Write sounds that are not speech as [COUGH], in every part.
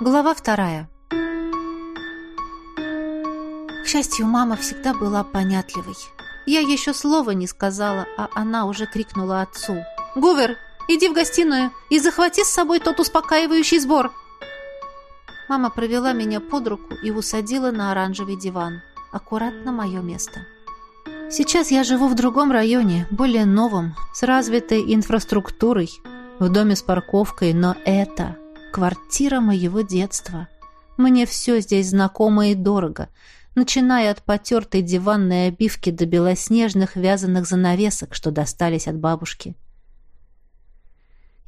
Глава вторая. К счастью, мама всегда была понятливой. Я еще слова не сказала, а она уже крикнула отцу. «Гувер, иди в гостиную и захвати с собой тот успокаивающий сбор!» Мама провела меня под руку и усадила на оранжевый диван. Аккуратно мое место. Сейчас я живу в другом районе, более новом, с развитой инфраструктурой, в доме с парковкой, но это Квартира моего детства. Мне все здесь знакомо и дорого, начиная от потертой диванной обивки до белоснежных вязаных занавесок, что достались от бабушки.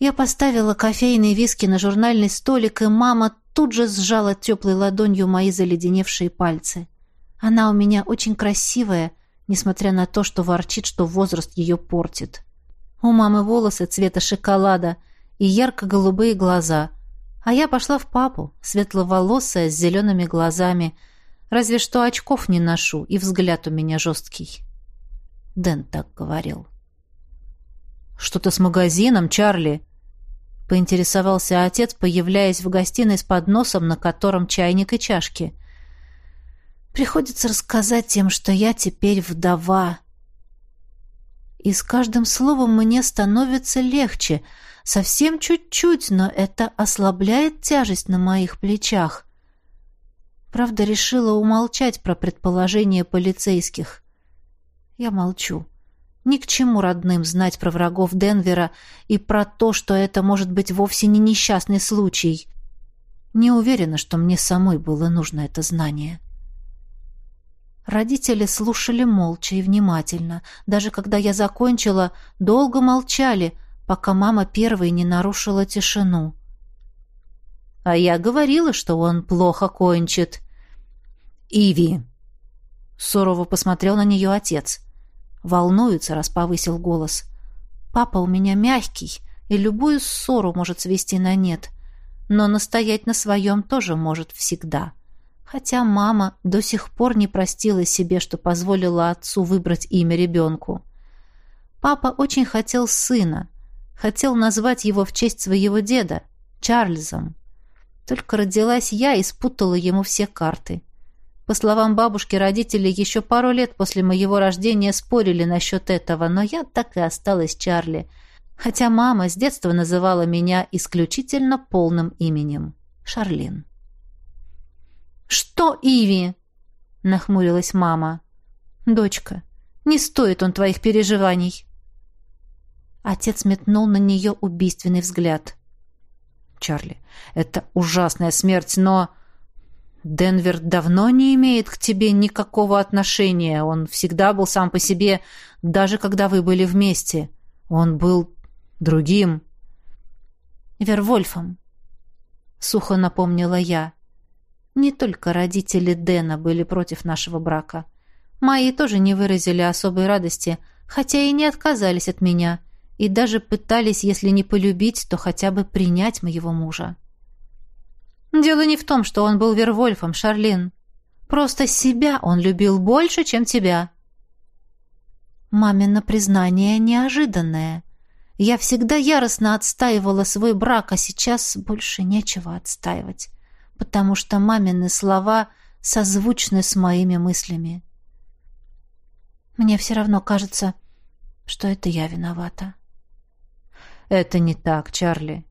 Я поставила кофейные виски на журнальный столик, и мама тут же сжала теплой ладонью мои заледеневшие пальцы. Она у меня очень красивая, несмотря на то, что ворчит, что возраст ее портит. У мамы волосы цвета шоколада и ярко-голубые глаза — а я пошла в папу, светловолосая, с зелеными глазами. Разве что очков не ношу, и взгляд у меня жесткий. Дэн так говорил. «Что-то с магазином, Чарли?» Поинтересовался отец, появляясь в гостиной с подносом, на котором чайник и чашки. «Приходится рассказать им, что я теперь вдова». И с каждым словом мне становится легче — Совсем чуть-чуть, но это ослабляет тяжесть на моих плечах. Правда, решила умолчать про предположения полицейских. Я молчу. Ни к чему родным знать про врагов Денвера и про то, что это может быть вовсе не несчастный случай. Не уверена, что мне самой было нужно это знание. Родители слушали молча и внимательно. Даже когда я закончила, долго молчали, пока мама первой не нарушила тишину. «А я говорила, что он плохо кончит». «Иви!» Сурово посмотрел на нее отец. Волнуется, раз повысил голос. «Папа у меня мягкий, и любую ссору может свести на нет, но настоять на своем тоже может всегда». Хотя мама до сих пор не простила себе, что позволила отцу выбрать имя ребенку. Папа очень хотел сына, Хотел назвать его в честь своего деда, Чарльзом. Только родилась я и спутала ему все карты. По словам бабушки, родители еще пару лет после моего рождения спорили насчет этого, но я так и осталась Чарли, хотя мама с детства называла меня исключительно полным именем — Шарлин. «Что, Иви?» — нахмурилась мама. «Дочка, не стоит он твоих переживаний. Отец метнул на нее убийственный взгляд. «Чарли, это ужасная смерть, но...» «Денвер давно не имеет к тебе никакого отношения. Он всегда был сам по себе, даже когда вы были вместе. Он был другим». «Вервольфом», — сухо напомнила я. «Не только родители Дэна были против нашего брака. Мои тоже не выразили особой радости, хотя и не отказались от меня» и даже пытались, если не полюбить, то хотя бы принять моего мужа. Дело не в том, что он был Вервольфом, Шарлин. Просто себя он любил больше, чем тебя. Мамино признание неожиданное. Я всегда яростно отстаивала свой брак, а сейчас больше нечего отстаивать, потому что мамины слова созвучны с моими мыслями. Мне все равно кажется, что это я виновата. «Это не так, Чарли».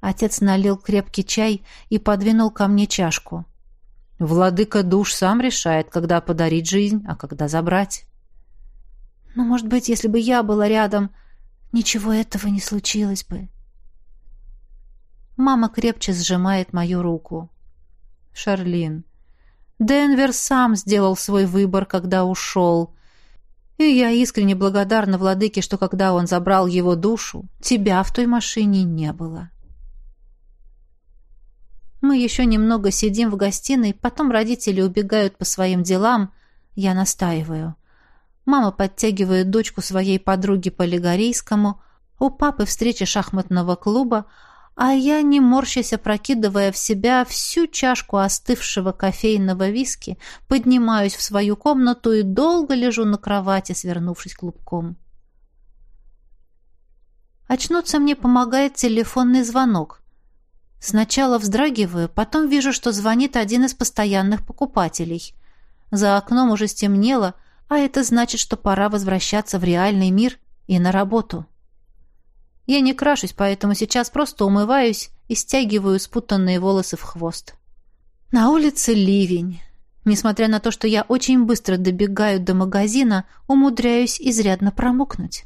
Отец налил крепкий чай и подвинул ко мне чашку. «Владыка душ сам решает, когда подарить жизнь, а когда забрать». «Но, может быть, если бы я была рядом, ничего этого не случилось бы». Мама крепче сжимает мою руку. «Шарлин, Денвер сам сделал свой выбор, когда ушел. И я искренне благодарна владыке, что когда он забрал его душу, тебя в той машине не было. Мы еще немного сидим в гостиной, потом родители убегают по своим делам. Я настаиваю. Мама подтягивает дочку своей подруги по Лигорейскому. У папы встреча шахматного клуба, а я, не морщась, опрокидывая в себя всю чашку остывшего кофейного виски, поднимаюсь в свою комнату и долго лежу на кровати, свернувшись клубком. Очнуться мне помогает телефонный звонок. Сначала вздрагиваю, потом вижу, что звонит один из постоянных покупателей. За окном уже стемнело, а это значит, что пора возвращаться в реальный мир и на работу. Я не крашусь, поэтому сейчас просто умываюсь и стягиваю спутанные волосы в хвост. На улице ливень. Несмотря на то, что я очень быстро добегаю до магазина, умудряюсь изрядно промокнуть.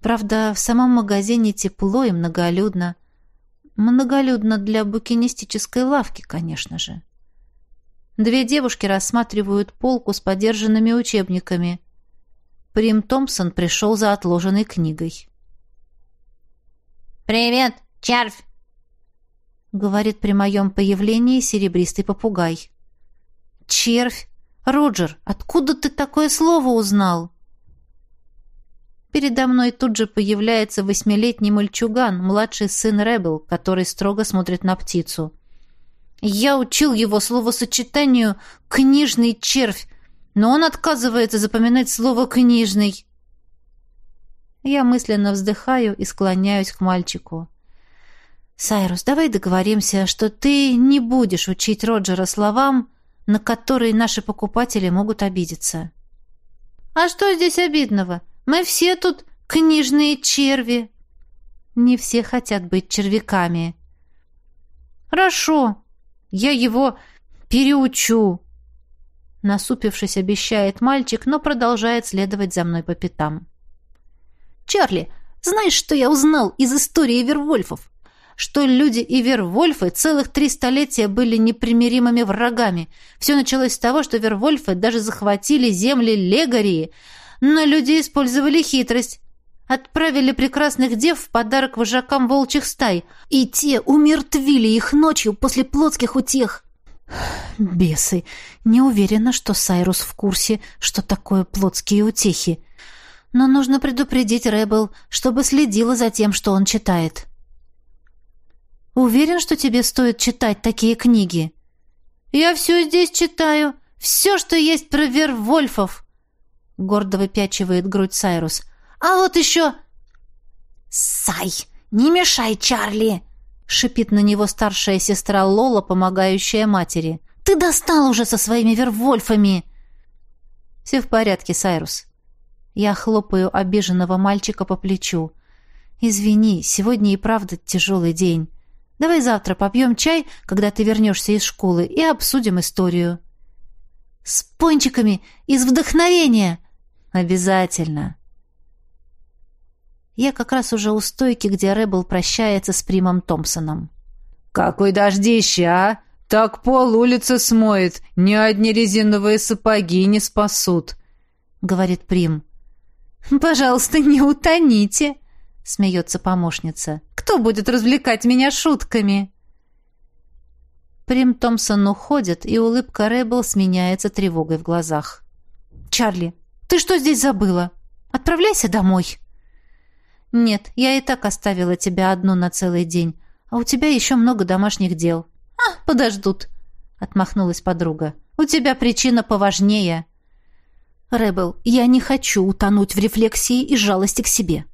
Правда, в самом магазине тепло и многолюдно. Многолюдно для букинистической лавки, конечно же. Две девушки рассматривают полку с подержанными учебниками. Прим Томпсон пришел за отложенной книгой. «Привет, червь!» — говорит при моем появлении серебристый попугай. «Червь! Роджер, откуда ты такое слово узнал?» Передо мной тут же появляется восьмилетний мальчуган, младший сын Ребел, который строго смотрит на птицу. Я учил его словосочетанию «книжный червь», но он отказывается запоминать слово «книжный». Я мысленно вздыхаю и склоняюсь к мальчику. «Сайрус, давай договоримся, что ты не будешь учить Роджера словам, на которые наши покупатели могут обидеться». «А что здесь обидного? Мы все тут книжные черви». «Не все хотят быть червяками». «Хорошо, я его переучу». Насупившись, обещает мальчик, но продолжает следовать за мной по пятам. «Чарли, знаешь, что я узнал из истории Вервольфов? что люди и Вервольфы целых три столетия были непримиримыми врагами. Все началось с того, что Вервольфы даже захватили земли Легарии, но люди использовали хитрость. Отправили прекрасных дев в подарок вожакам волчьих стай, и те умертвили их ночью после плотских утех. Бесы. Не уверена, что Сайрус в курсе, что такое плотские утехи. Но нужно предупредить Ребел, чтобы следила за тем, что он читает. Уверен, что тебе стоит читать такие книги?» «Я все здесь читаю. Все, что есть про Вервольфов!» Гордо выпячивает грудь Сайрус. «А вот еще...» «Сай, не мешай Чарли!» шипит на него старшая сестра Лола, помогающая матери. «Ты достал уже со своими Вервольфами!» «Все в порядке, Сайрус». Я хлопаю обиженного мальчика по плечу. «Извини, сегодня и правда тяжелый день. Давай завтра попьем чай, когда ты вернешься из школы, и обсудим историю». «С пончиками! Из вдохновения!» «Обязательно!» Я как раз уже у стойки, где Рэббл прощается с Примом Томпсоном. «Какой дождище, а! Так пол улицы смоет, ни одни резиновые сапоги не спасут!» — говорит Прим. «Пожалуйста, не утоните!» смеется помощница. «Кто будет развлекать меня шутками?» Прим Томпсон уходит, и улыбка Рэббл сменяется тревогой в глазах. «Чарли, ты что здесь забыла? Отправляйся домой!» «Нет, я и так оставила тебя одну на целый день, а у тебя еще много домашних дел». «А, подождут!» — отмахнулась подруга. «У тебя причина поважнее». «Рэббл, я не хочу утонуть в рефлексии и жалости к себе.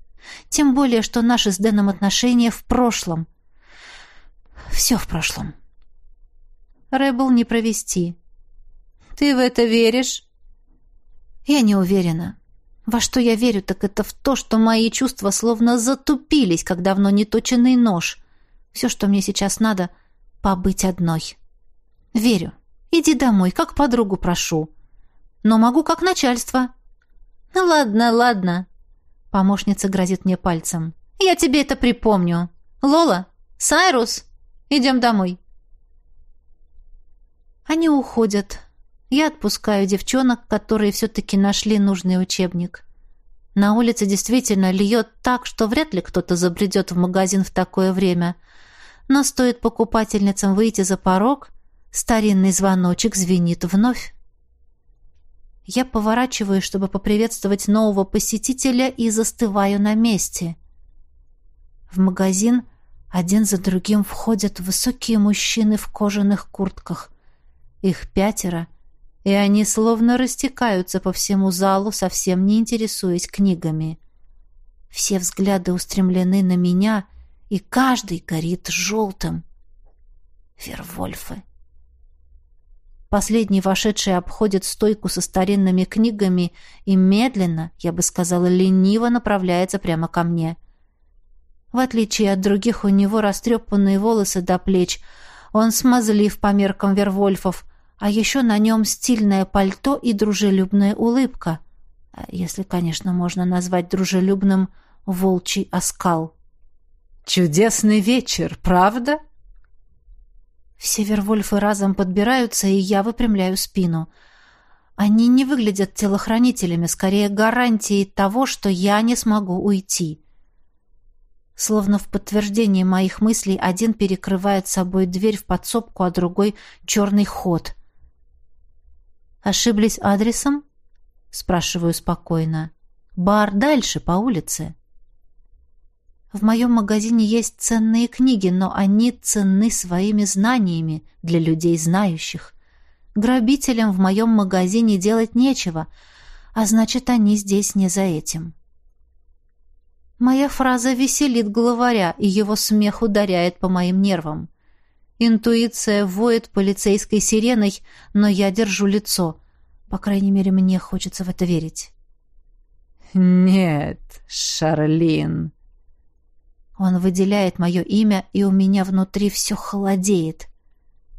Тем более, что наши с Дэном отношения в прошлом. Все в прошлом. Рэббл не провести. Ты в это веришь? Я не уверена. Во что я верю, так это в то, что мои чувства словно затупились, как давно неточенный нож. Все, что мне сейчас надо, побыть одной. Верю. Иди домой, как подругу прошу. Но могу как начальство. Ладно, ладно, Помощница грозит мне пальцем. «Я тебе это припомню. Лола, Сайрус, идем домой». Они уходят. Я отпускаю девчонок, которые все-таки нашли нужный учебник. На улице действительно льет так, что вряд ли кто-то забредет в магазин в такое время. Но стоит покупательницам выйти за порог, старинный звоночек звенит вновь. Я поворачиваю, чтобы поприветствовать нового посетителя, и застываю на месте. В магазин один за другим входят высокие мужчины в кожаных куртках. Их пятеро, и они словно растекаются по всему залу, совсем не интересуясь книгами. Все взгляды устремлены на меня, и каждый горит желтым. Вервольфы. Последний вошедший обходит стойку со старинными книгами и медленно, я бы сказала, лениво направляется прямо ко мне. В отличие от других, у него растрепанные волосы до плеч. Он смазлив по меркам Вервольфов, а еще на нем стильное пальто и дружелюбная улыбка. Если, конечно, можно назвать дружелюбным волчий оскал. «Чудесный вечер, правда?» Все Вервольфы разом подбираются, и я выпрямляю спину. Они не выглядят телохранителями, скорее гарантией того, что я не смогу уйти. Словно в подтверждение моих мыслей один перекрывает собой дверь в подсобку, а другой — черный ход. «Ошиблись адресом?» — спрашиваю спокойно. «Бар дальше, по улице». В моем магазине есть ценные книги, но они ценны своими знаниями для людей знающих. Грабителям в моем магазине делать нечего, а значит, они здесь не за этим. Моя фраза веселит главаря, и его смех ударяет по моим нервам. Интуиция воет полицейской сиреной, но я держу лицо. По крайней мере, мне хочется в это верить. «Нет, Шарлин», он выделяет мое имя, и у меня внутри все холодеет.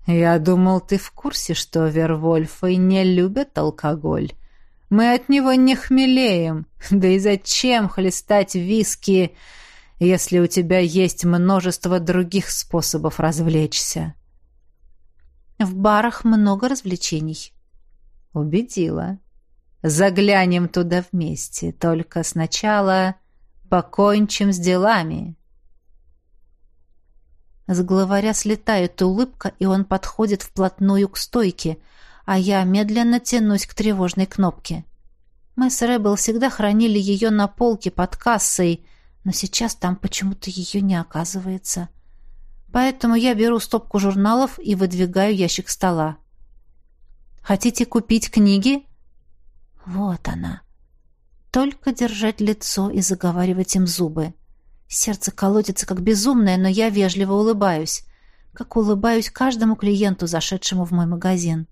«Я думал, ты в курсе, что Вервольфы не любят алкоголь. Мы от него не хмелеем. Да и зачем хлестать виски, если у тебя есть множество других способов развлечься?» «В барах много развлечений». «Убедила. Заглянем туда вместе, только сначала покончим с делами». С главаря слетает улыбка, и он подходит вплотную к стойке, а я медленно тянусь к тревожной кнопке. Мы с Рэббл всегда хранили ее на полке под кассой, но сейчас там почему-то ее не оказывается. Поэтому я беру стопку журналов и выдвигаю ящик стола. «Хотите купить книги?» Вот она. Только держать лицо и заговаривать им зубы. Сердце колотится как безумное, но я вежливо улыбаюсь. Как улыбаюсь каждому клиенту, зашедшему в мой магазин.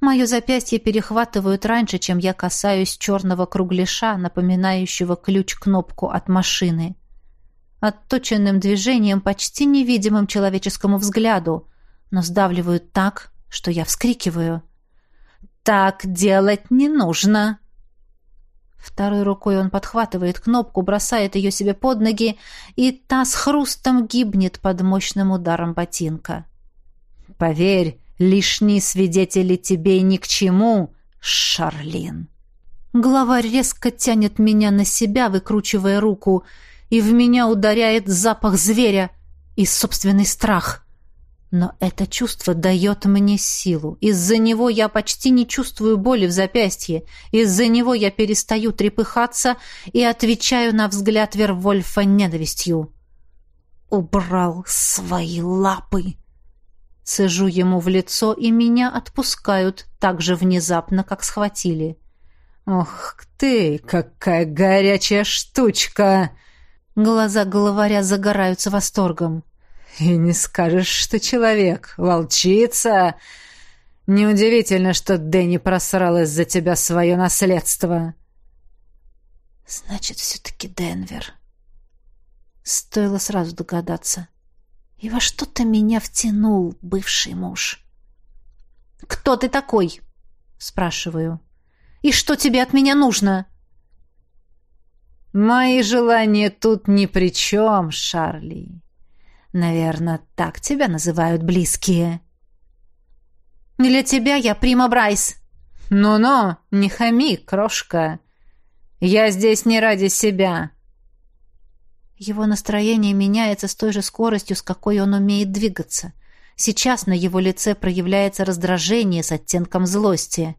Мое запястье перехватывают раньше, чем я касаюсь черного кругляша, напоминающего ключ-кнопку от машины. Отточенным движением, почти невидимым человеческому взгляду, но сдавливают так, что я вскрикиваю. «Так делать не нужно!» Второй рукой он подхватывает кнопку, бросает ее себе под ноги, и та с хрустом гибнет под мощным ударом ботинка. «Поверь, лишние свидетели тебе ни к чему, Шарлин!» Главарь резко тянет меня на себя, выкручивая руку, и в меня ударяет запах зверя и собственный страх. Но это чувство дает мне силу. Из-за него я почти не чувствую боли в запястье. Из-за него я перестаю трепыхаться и отвечаю на взгляд Вервольфа ненавистью. «Убрал свои лапы!» Сажу ему в лицо, и меня отпускают так же внезапно, как схватили. «Ох ты, какая горячая штучка!» Глаза головаря загораются восторгом. И не скажешь, что человек, волчица. Неудивительно, что Дэнни просрал из-за тебя свое наследство. Значит, все-таки Денвер. Стоило сразу догадаться. И во что ты меня втянул, бывший муж? «Кто ты такой?» — спрашиваю. «И что тебе от меня нужно?» «Мои желания тут ни при чем, Шарли. Наверное, так тебя называют близкие. Для тебя я Прима Брайс. Ну-ну, не хами, крошка. Я здесь не ради себя. Его настроение меняется с той же скоростью, с какой он умеет двигаться. Сейчас на его лице проявляется раздражение с оттенком злости.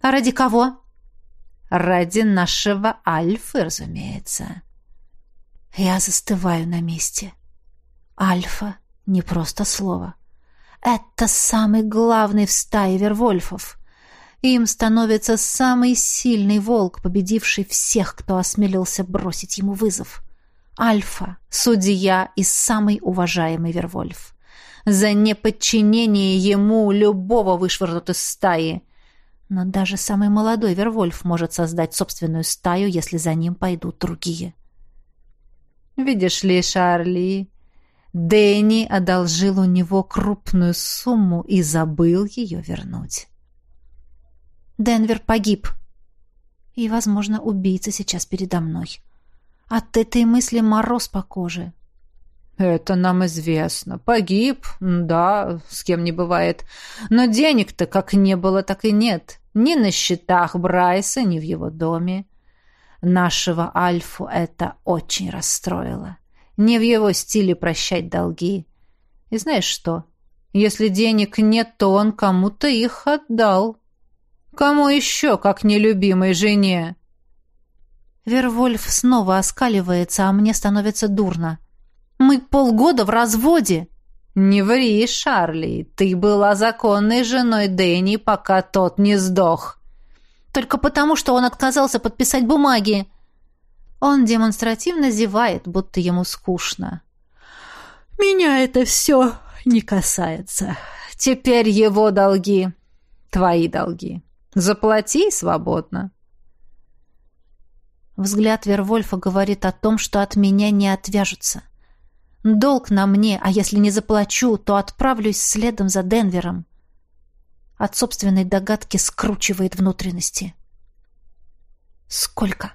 А ради кого? Ради нашего Альфы, разумеется. Я застываю на месте. Альфа — не просто слово. Это самый главный в стае вервольфов. Им становится самый сильный волк, победивший всех, кто осмелился бросить ему вызов. Альфа, судья и самый уважаемый Вервольф. За неподчинение ему любого вышвырнут из стаи. Но даже самый молодой Вервольф может создать собственную стаю, если за ним пойдут другие. Видишь ли, Шарли, Дэнни одолжил у него крупную сумму и забыл ее вернуть. Денвер погиб. И, возможно, убийца сейчас передо мной. От этой мысли мороз по коже. Это нам известно. Погиб, да, с кем не бывает. Но денег-то как не было, так и нет. Ни на счетах Брайса, ни в его доме. Нашего Альфу это очень расстроило. Не в его стиле прощать долги. И знаешь что? Если денег нет, то он кому-то их отдал. Кому еще, как нелюбимой жене? Вервольф снова оскаливается, а мне становится дурно. Мы полгода в разводе. Не ври, Шарли. Ты была законной женой Дэнни, пока тот не сдох. Только потому, что он отказался подписать бумаги. Он демонстративно зевает, будто ему скучно. Меня это все не касается. Теперь его долги, твои долги. Заплати свободно. Взгляд Вервольфа говорит о том, что от меня не отвяжутся. Долг на мне, а если не заплачу, то отправлюсь следом за Денвером. От собственной догадки скручивает внутренности. Сколько?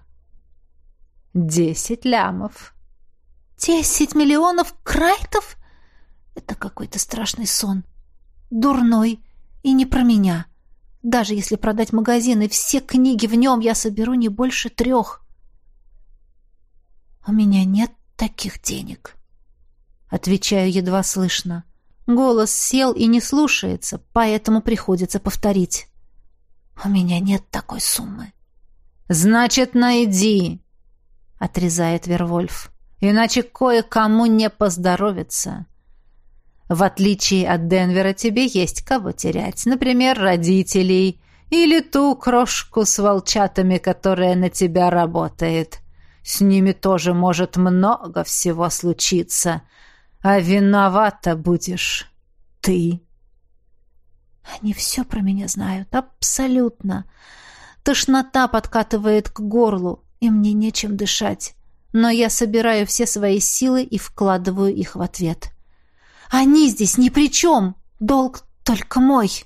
Десять лямов. Десять миллионов крайтов? Это какой-то страшный сон. Дурной и не про меня. Даже если продать магазин и все книги в нем, я соберу не больше трех. У меня нет таких денег. Отвечаю едва слышно. Голос сел и не слушается, поэтому приходится повторить. У меня нет такой суммы. Значит, найди, отрезает Вервольф. Иначе кое-кому не поздоровится. В отличие от Денвера тебе есть кого терять, например, родителей или ту крошку с волчатами, которая на тебя работает. С ними тоже может много всего случиться, а виновата будешь ты. Они все про меня знают, абсолютно. Тошнота подкатывает к горлу, и мне нечем дышать. Но я собираю все свои силы и вкладываю их в ответ. Они здесь ни при чем. Долг только мой.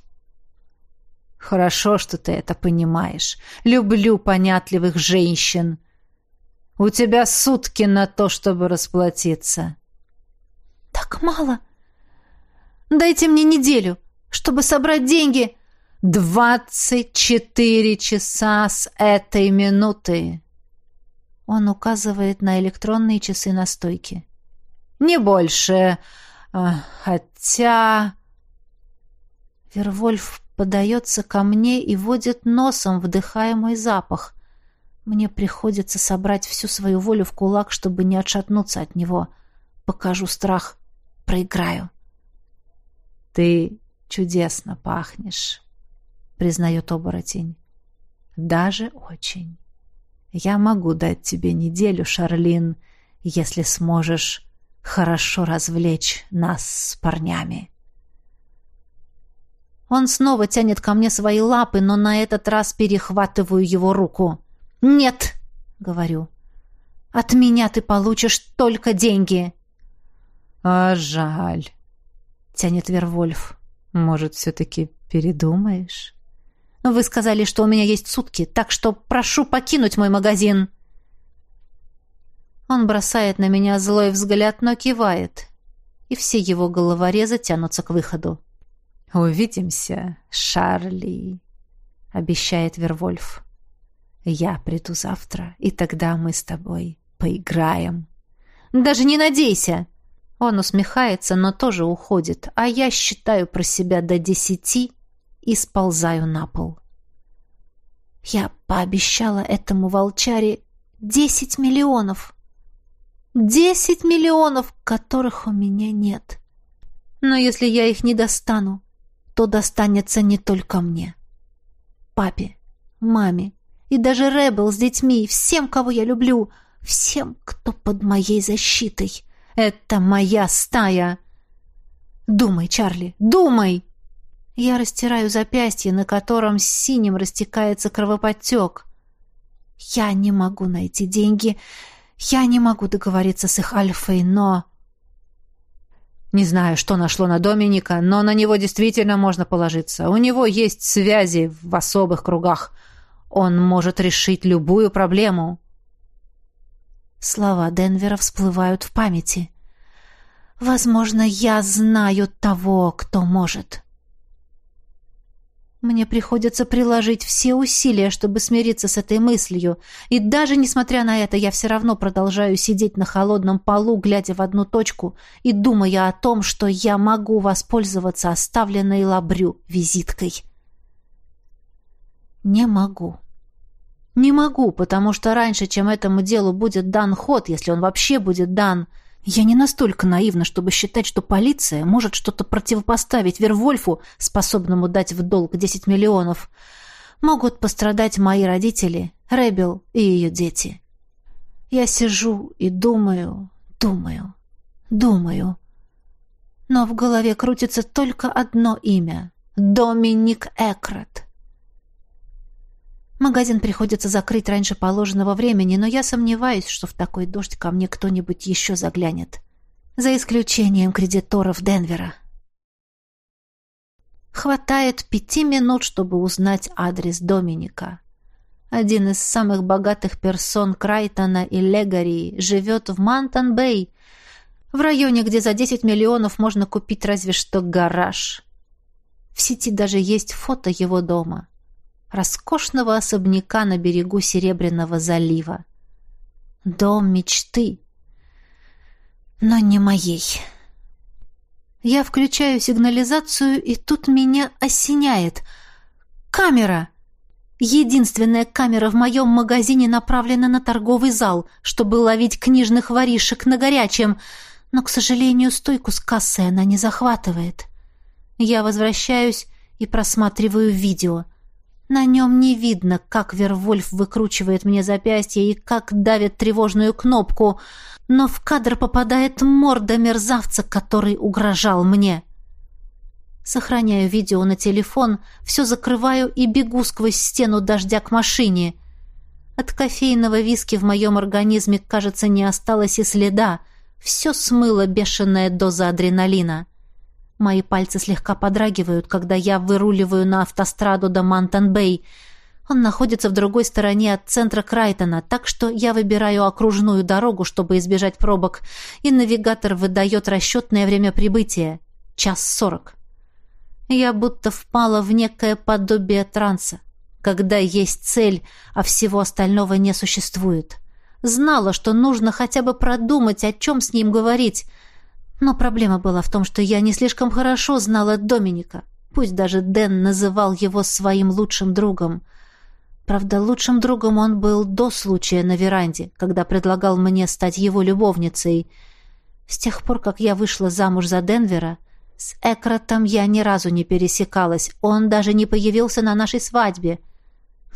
Хорошо, что ты это понимаешь. Люблю понятливых женщин. У тебя сутки на то, чтобы расплатиться. Так мало. Дайте мне неделю, чтобы собрать деньги. Двадцать четыре часа с этой минуты. Он указывает на электронные часы на стойке. Не больше. А, хотя... Вервольф подается ко мне и водит носом, вдыхая мой запах. Мне приходится собрать всю свою волю в кулак, чтобы не отшатнуться от него. Покажу страх проиграю. «Ты чудесно пахнешь», — признает оборотень. «Даже очень. Я могу дать тебе неделю, Шарлин, если сможешь хорошо развлечь нас с парнями». Он снова тянет ко мне свои лапы, но на этот раз перехватываю его руку. «Нет!» — говорю. «От меня ты получишь только деньги!» «А жаль», — тянет Вервольф. «Может, все-таки передумаешь?» «Вы сказали, что у меня есть сутки, так что прошу покинуть мой магазин». Он бросает на меня злой взгляд, но кивает. И все его головорезы тянутся к выходу. «Увидимся, Шарли», — обещает Вервольф. «Я приду завтра, и тогда мы с тобой поиграем». «Даже не надейся!» Он усмехается, но тоже уходит, а я считаю про себя до десяти и сползаю на пол. Я пообещала этому волчаре десять миллионов. Десять миллионов, которых у меня нет. Но если я их не достану, то достанется не только мне. Папе, маме и даже Ребел с детьми, всем, кого я люблю — всем, кто под моей защитой. Это моя стая. Думай, Чарли, думай!» Я растираю запястье, на котором синим растекается кровоподтек. Я не могу найти деньги, я не могу договориться с их Альфой, но... Не знаю, что нашло на Доминика, но на него действительно можно положиться. У него есть связи в особых кругах. Он может решить любую проблему. Слова Денвера всплывают в памяти. Возможно, я знаю того, кто может. Мне приходится приложить все усилия, чтобы смириться с этой мыслью, и даже несмотря на это, я все равно продолжаю сидеть на холодном полу, глядя в одну точку и думая о том, что я могу воспользоваться оставленной лабрю визиткой. Не могу. Не могу, потому что раньше, чем этому делу будет дан ход, если он вообще будет дан, — я не настолько наивна, чтобы считать, что полиция может что-то противопоставить Вервольфу, способному дать в долг 10 миллионов. Могут пострадать мои родители, Ребел и ее дети. Я сижу и думаю, думаю, думаю. Но в голове крутится только одно имя — Доминик Экрат. Магазин приходится закрыть раньше положенного времени, но я сомневаюсь, что в такой дождь ко мне кто-нибудь еще заглянет. За исключением кредиторов Денвера. Хватает пяти минут, чтобы узнать адрес Доминика. Один из самых богатых персон Крайтона и Легарии живет в Мантон-Бэй, в районе, где за 10 миллионов можно купить разве что гараж. В сети даже есть фото его дома роскошного особняка на берегу Серебряного залива. Дом мечты, но не моей. Я включаю сигнализацию, и тут меня осеняет. Камера! Единственная камера в моем магазине направлена на торговый зал, чтобы ловить книжных воришек на горячем, но, к сожалению, стойку с кассой она не захватывает. Я возвращаюсь и просматриваю видео. На нем не видно, как Вервольф выкручивает мне запястье и как давит тревожную кнопку, но в кадр попадает морда мерзавца, который угрожал мне. Сохраняю видео на телефон, все закрываю и бегу сквозь стену дождя к машине. От кофейного виски в моем организме, кажется, не осталось и следа. Все смыло бешеная доза адреналина. Мои пальцы слегка подрагивают, когда я выруливаю на автостраду до Мантон-Бэй. Он находится в другой стороне от центра Крайтона, так что я выбираю окружную дорогу, чтобы избежать пробок, и навигатор выдает расчетное время прибытия — час сорок. Я будто впала в некое подобие транса, когда есть цель, а всего остального не существует. Знала, что нужно хотя бы продумать, о чем с ним говорить — но проблема была в том, что я не слишком хорошо знала Доминика. Пусть даже Дэн называл его своим лучшим другом. Правда, лучшим другом он был до случая на веранде, когда предлагал мне стать его любовницей. С тех пор, как я вышла замуж за Денвера, с Экротом я ни разу не пересекалась. Он даже не появился на нашей свадьбе.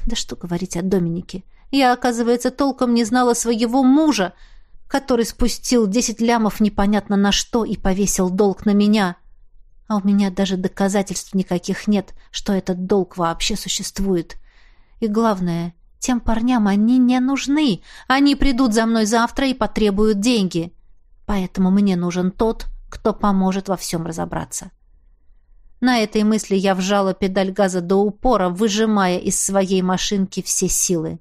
Да что говорить о Доминике. Я, оказывается, толком не знала своего мужа, который спустил десять лямов непонятно на что и повесил долг на меня. А у меня даже доказательств никаких нет, что этот долг вообще существует. И главное, тем парням они не нужны. Они придут за мной завтра и потребуют деньги. Поэтому мне нужен тот, кто поможет во всем разобраться. На этой мысли я вжала педаль газа до упора, выжимая из своей машинки все силы.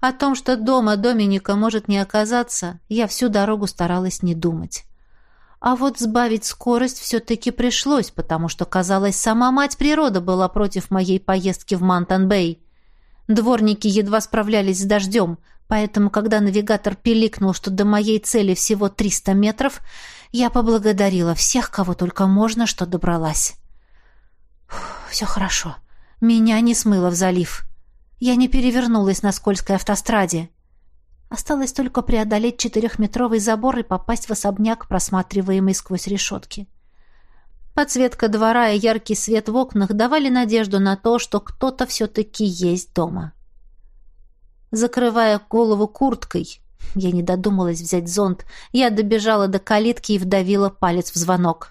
О том, что дома Доминика может не оказаться, я всю дорогу старалась не думать. А вот сбавить скорость все-таки пришлось, потому что, казалось, сама мать природа была против моей поездки в Мантон-Бэй. Дворники едва справлялись с дождем, поэтому, когда навигатор пиликнул, что до моей цели всего 300 метров, я поблагодарила всех, кого только можно, что добралась. «Все хорошо. Меня не смыло в залив». Я не перевернулась на скользкой автостраде. Осталось только преодолеть четырехметровый забор и попасть в особняк, просматриваемый сквозь решетки. Подсветка двора и яркий свет в окнах давали надежду на то, что кто-то все-таки есть дома. Закрывая голову курткой, Я не додумалась взять зонт. Я добежала до калитки и вдавила палец в звонок.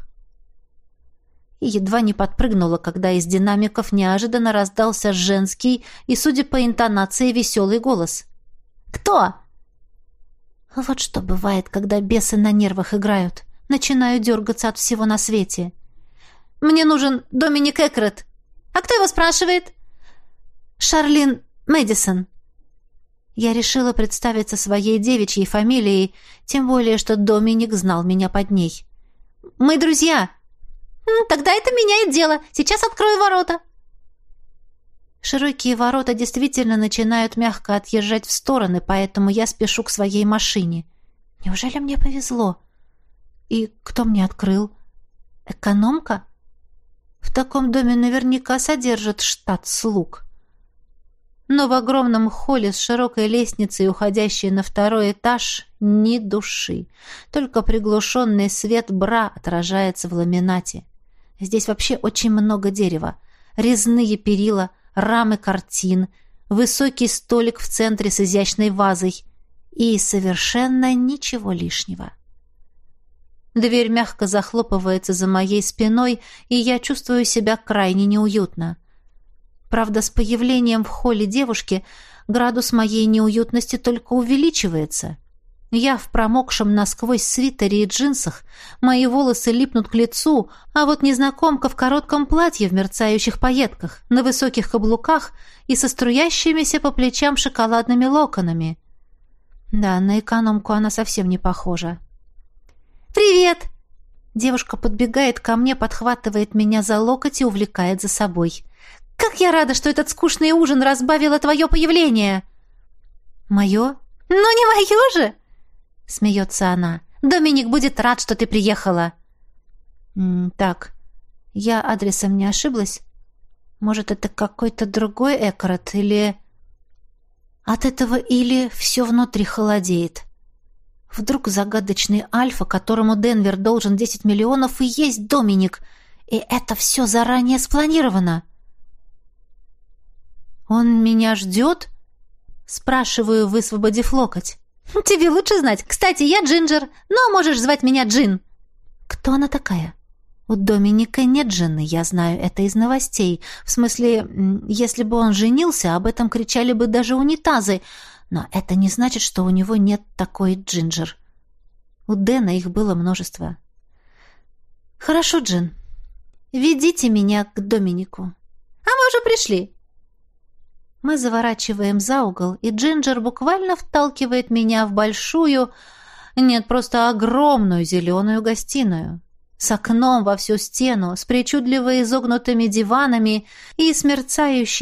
И едва не подпрыгнула, когда из динамиков неожиданно раздался женский и, судя по интонации, веселый голос. «Кто?» Вот что бывает, когда бесы на нервах играют. Начинаю дергаться от всего на свете. «Мне нужен Доминик Экрет». «А кто его спрашивает?» «Шарлин Мэдисон». Я решила представиться своей девичьей фамилией, тем более, что Доминик знал меня под ней. «Мы друзья!» «Тогда это меняет дело. Сейчас открою ворота». Широкие ворота действительно начинают мягко отъезжать в стороны, поэтому я спешу к своей машине. Неужели мне повезло? И кто мне открыл? Экономка? В таком доме наверняка содержит штат слуг но в огромном холле с широкой лестницей, уходящей на второй этаж, ни души. Только приглушенный свет бра отражается в ламинате. Здесь вообще очень много дерева. Резные перила, рамы картин, высокий столик в центре с изящной вазой и совершенно ничего лишнего. Дверь мягко захлопывается за моей спиной, и я чувствую себя крайне неуютно. — Правда, с появлением в холле девушки градус моей неуютности только увеличивается. Я в промокшем насквозь свитере и джинсах, мои волосы липнут к лицу, а вот незнакомка в коротком платье в мерцающих пайетках, на высоких каблуках и со струящимися по плечам шоколадными локонами. Да, на экономку она совсем не похожа. «Привет!» Девушка подбегает ко мне, подхватывает меня за локоть и увлекает за собой. Как я рада, что этот скучный ужин разбавило твое появление!» «Мое? Ну, не мое же!» — смеется она. «Доминик будет рад, что ты приехала!» М «Так, я адресом не ошиблась? Может, это какой-то другой Экрот или...» От этого или все внутри холодеет. Вдруг загадочный Альфа, которому Денвер должен 10 миллионов, и есть Доминик, и это все заранее спланировано. «Он меня ждет?» Спрашиваю, высвободив локоть. [LAUGHS] «Тебе лучше знать. Кстати, я Джинджер, но можешь звать меня Джин». «Кто она такая?» «У Доминика нет жены, я знаю это из новостей. В смысле, если бы он женился, об этом кричали бы даже унитазы. Но это не значит, что у него нет такой Джинджер. У Дэна их было множество». «Хорошо, Джин. Ведите меня к Доминику». «А мы уже пришли», мы заворачиваем за угол, и Джинджер буквально вталкивает меня в большую, нет, просто огромную зеленую гостиную. С окном во всю стену, с причудливо изогнутыми диванами и с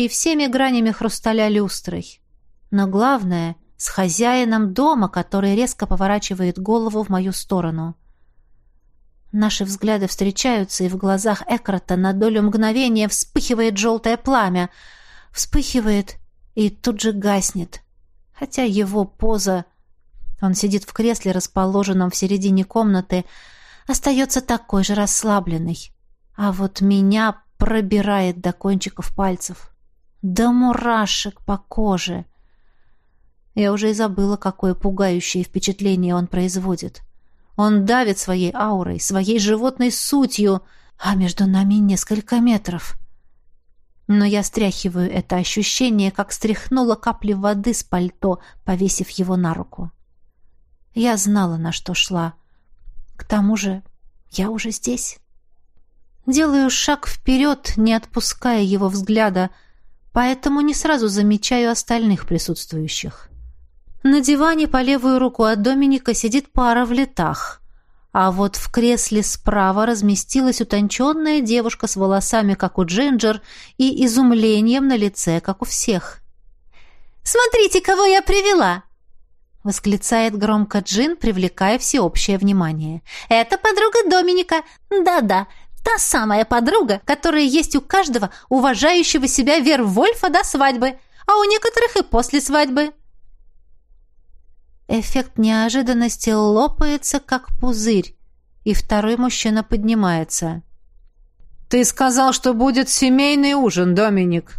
всеми гранями хрусталя люстрой. Но главное — с хозяином дома, который резко поворачивает голову в мою сторону. Наши взгляды встречаются, и в глазах Экрота на долю мгновения вспыхивает желтое пламя — вспыхивает и тут же гаснет. Хотя его поза... Он сидит в кресле, расположенном в середине комнаты, остается такой же расслабленный. А вот меня пробирает до кончиков пальцев. До мурашек по коже. Я уже и забыла, какое пугающее впечатление он производит. Он давит своей аурой, своей животной сутью, а между нами несколько метров но я стряхиваю это ощущение, как стряхнула капли воды с пальто, повесив его на руку. Я знала, на что шла. К тому же я уже здесь. Делаю шаг вперед, не отпуская его взгляда, поэтому не сразу замечаю остальных присутствующих. На диване по левую руку от Доминика сидит пара в летах — а вот в кресле справа разместилась утонченная девушка с волосами, как у Джинджер, и изумлением на лице, как у всех. «Смотрите, кого я привела!» — восклицает громко Джин, привлекая всеобщее внимание. «Это подруга Доминика. Да-да, та самая подруга, которая есть у каждого уважающего себя Вервольфа до свадьбы, а у некоторых и после свадьбы». Эффект неожиданности лопается, как пузырь, и второй мужчина поднимается. «Ты сказал, что будет семейный ужин, Доминик!»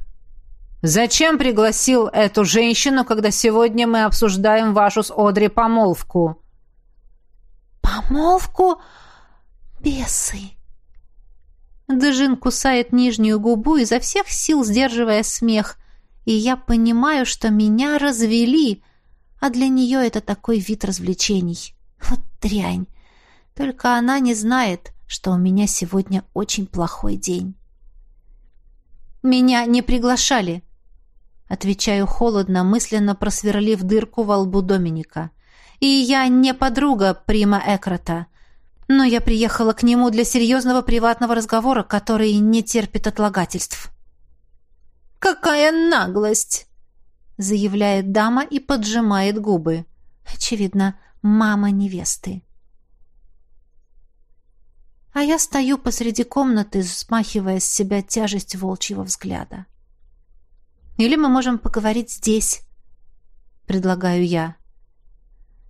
Зачем пригласил эту женщину, когда сегодня мы обсуждаем вашу с Одри помолвку? Помолвку? Бесы. Дежин кусает нижнюю губу изо всех сил, сдерживая смех, и я понимаю, что меня развели, а для нее это такой вид развлечений. Вот дрянь. Только она не знает, что у меня сегодня очень плохой день. «Меня не приглашали», — отвечаю холодно, мысленно просверлив дырку во лбу Доминика. «И я не подруга Прима Экрата, но я приехала к нему для серьезного приватного разговора, который не терпит отлагательств». «Какая наглость!» — заявляет дама и поджимает губы. Очевидно, мама невесты. А я стою посреди комнаты, смахивая с себя тяжесть волчьего взгляда. Или мы можем поговорить здесь, предлагаю я.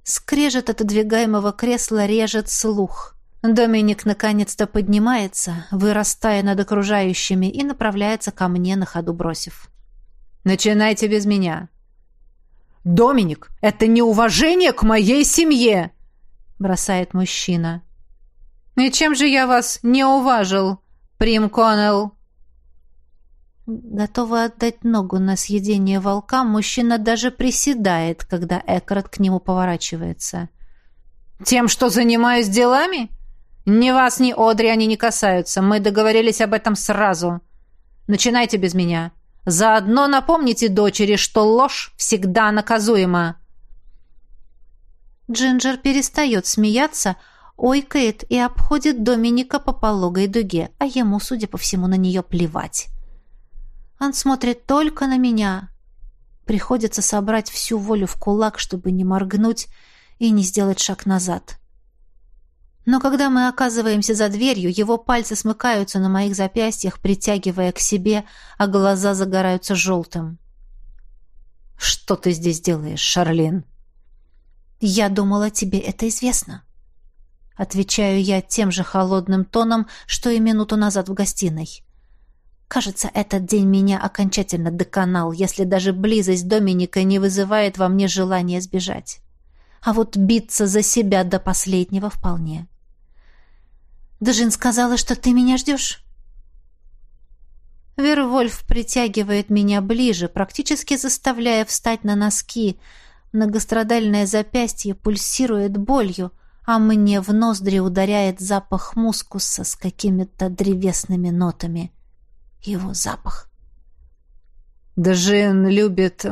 Скрежет отодвигаемого кресла режет слух. Доминик наконец-то поднимается, вырастая над окружающими, и направляется ко мне на ходу бросив. «Начинайте без меня». «Доминик, это неуважение к моей семье!» бросает мужчина. «И чем же я вас не уважил, Прим Коннелл?» Готова отдать ногу на съедение волка, мужчина даже приседает, когда Экрат к нему поворачивается. «Тем, что занимаюсь делами? Ни вас, ни Одри они не касаются. Мы договорились об этом сразу. Начинайте без меня. Заодно напомните дочери, что ложь всегда наказуема». Джинджер перестает смеяться, ойкает и обходит Доминика по пологой дуге, а ему, судя по всему, на нее плевать. Он смотрит только на меня. Приходится собрать всю волю в кулак, чтобы не моргнуть и не сделать шаг назад. Но когда мы оказываемся за дверью, его пальцы смыкаются на моих запястьях, притягивая к себе, а глаза загораются желтым. «Что ты здесь делаешь, Шарлин?» «Я думала, тебе это известно». Отвечаю я тем же холодным тоном, что и минуту назад в гостиной. Кажется, этот день меня окончательно доконал, если даже близость Доминика не вызывает во мне желания сбежать. А вот биться за себя до последнего вполне. Дажин сказала, что ты меня ждешь. Вервольф притягивает меня ближе, практически заставляя встать на носки. Многострадальное запястье пульсирует болью, а мне в ноздри ударяет запах мускуса с какими-то древесными нотами. Его запах. Джин любит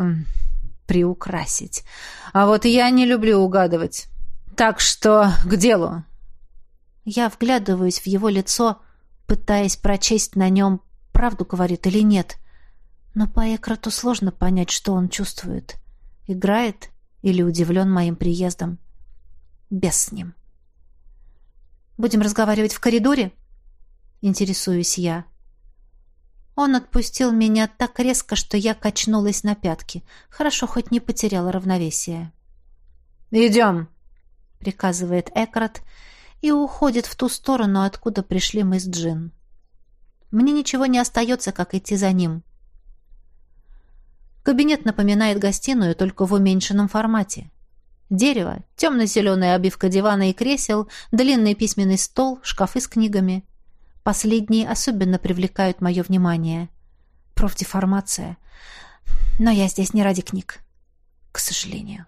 приукрасить. А вот я не люблю угадывать. Так что к делу. Я вглядываюсь в его лицо, пытаясь прочесть на нем, правду говорит или нет. Но по экрату сложно понять, что он чувствует. Играет или удивлен моим приездом без с ним. «Будем разговаривать в коридоре?» Интересуюсь я. Он отпустил меня так резко, что я качнулась на пятки. Хорошо, хоть не потеряла равновесие. «Идем!» — приказывает Экрат и уходит в ту сторону, откуда пришли мы с Джин. Мне ничего не остается, как идти за ним. Кабинет напоминает гостиную, только в уменьшенном формате. Дерево, темно-зеленая обивка дивана и кресел, длинный письменный стол, шкафы с книгами. Последние особенно привлекают мое внимание. Профдеформация. Но я здесь не ради книг. К сожалению.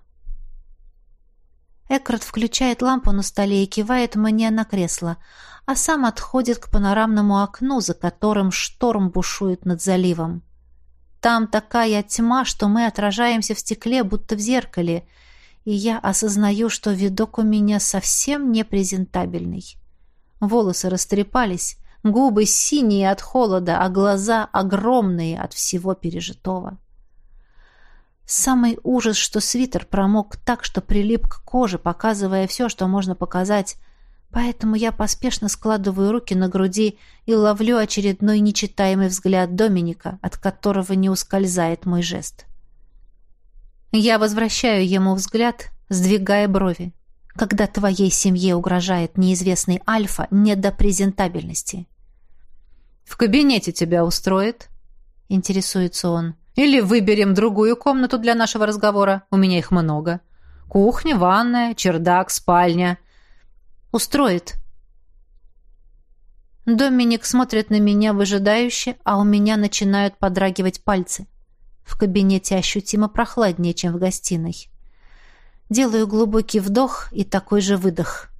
Экрат включает лампу на столе и кивает мне на кресло, а сам отходит к панорамному окну, за которым шторм бушует над заливом. Там такая тьма, что мы отражаемся в стекле, будто в зеркале — и я осознаю, что видок у меня совсем не презентабельный. Волосы растрепались, губы синие от холода, а глаза огромные от всего пережитого. Самый ужас, что свитер промок так, что прилип к коже, показывая все, что можно показать, поэтому я поспешно складываю руки на груди и ловлю очередной нечитаемый взгляд Доминика, от которого не ускользает мой жест. Я возвращаю ему взгляд, сдвигая брови. Когда твоей семье угрожает неизвестный альфа не до презентабельности. «В кабинете тебя устроит?» — интересуется он. Или выберем другую комнату для нашего разговора. У меня их много. Кухня, ванная, чердак, спальня. Устроит. Доминик смотрит на меня выжидающе, а у меня начинают подрагивать пальцы. В кабинете ощутимо прохладнее, чем в гостиной. Делаю глубокий вдох и такой же выдох.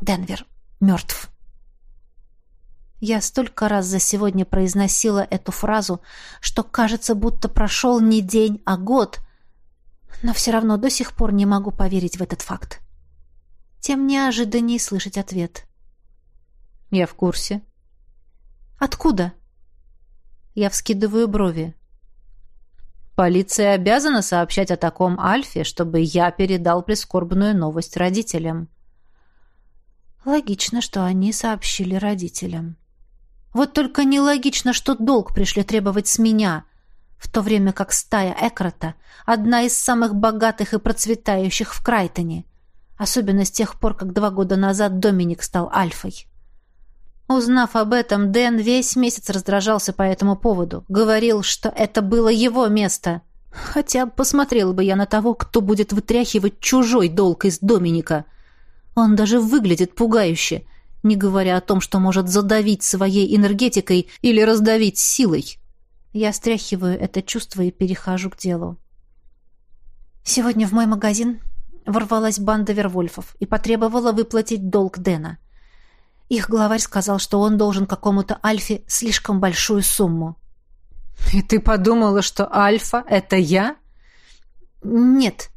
Денвер мертв. Я столько раз за сегодня произносила эту фразу, что кажется, будто прошел не день, а год, но все равно до сих пор не могу поверить в этот факт. Тем неожиданнее слышать ответ. «Я в курсе». «Откуда?» Я вскидываю брови. «Полиция обязана сообщать о таком Альфе, чтобы я передал прискорбную новость родителям». Логично, что они сообщили родителям. Вот только нелогично, что долг пришли требовать с меня, в то время как стая Экрота — одна из самых богатых и процветающих в Крайтоне, особенно с тех пор, как два года назад Доминик стал Альфой. Узнав об этом, Дэн весь месяц раздражался по этому поводу. Говорил, что это было его место. Хотя посмотрел бы я на того, кто будет вытряхивать чужой долг из Доминика. Он даже выглядит пугающе — не говоря о том, что может задавить своей энергетикой или раздавить силой. Я стряхиваю это чувство и перехожу к делу. Сегодня в мой магазин ворвалась банда вервольфов и потребовала выплатить долг Дэна. Их главарь сказал, что он должен какому-то Альфе слишком большую сумму. «И ты подумала, что Альфа — это я?» «Нет»,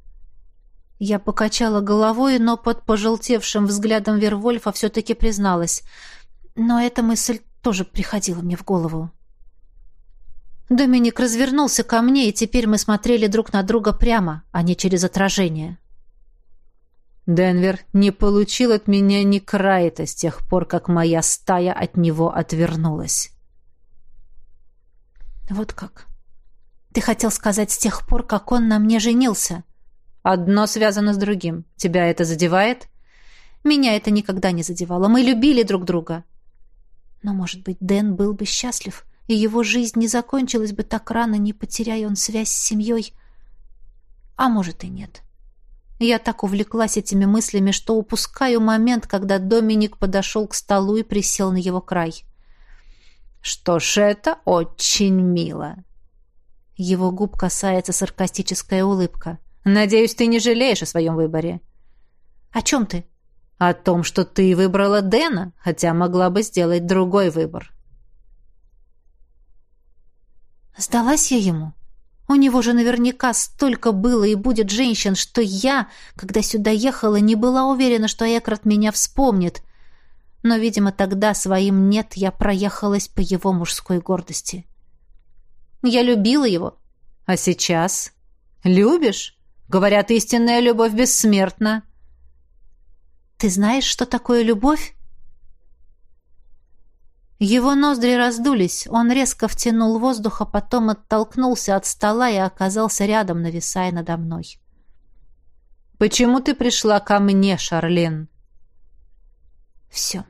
я покачала головой, но под пожелтевшим взглядом Вервольфа все-таки призналась. Но эта мысль тоже приходила мне в голову. Доминик развернулся ко мне, и теперь мы смотрели друг на друга прямо, а не через отражение. Денвер не получил от меня ни крайта с тех пор, как моя стая от него отвернулась. Вот как. Ты хотел сказать с тех пор, как он на мне женился? Одно связано с другим. Тебя это задевает? Меня это никогда не задевало. Мы любили друг друга. Но, может быть, Дэн был бы счастлив, и его жизнь не закончилась бы так рано, не потеряя он связь с семьей. А может и нет. Я так увлеклась этими мыслями, что упускаю момент, когда Доминик подошел к столу и присел на его край. «Что ж, это очень мило!» Его губ касается саркастическая улыбка – Надеюсь, ты не жалеешь о своем выборе. О чем ты? О том, что ты выбрала Дэна, хотя могла бы сделать другой выбор. Сдалась я ему. У него же наверняка столько было и будет женщин, что я, когда сюда ехала, не была уверена, что Экрат меня вспомнит. Но, видимо, тогда своим «нет» я проехалась по его мужской гордости. Я любила его. А сейчас? Любишь? Говорят, истинная любовь бессмертна. Ты знаешь, что такое любовь? Его ноздри раздулись, он резко втянул воздух, а потом оттолкнулся от стола и оказался рядом, нависая надо мной. «Почему ты пришла ко мне, Шарлин?» «Все.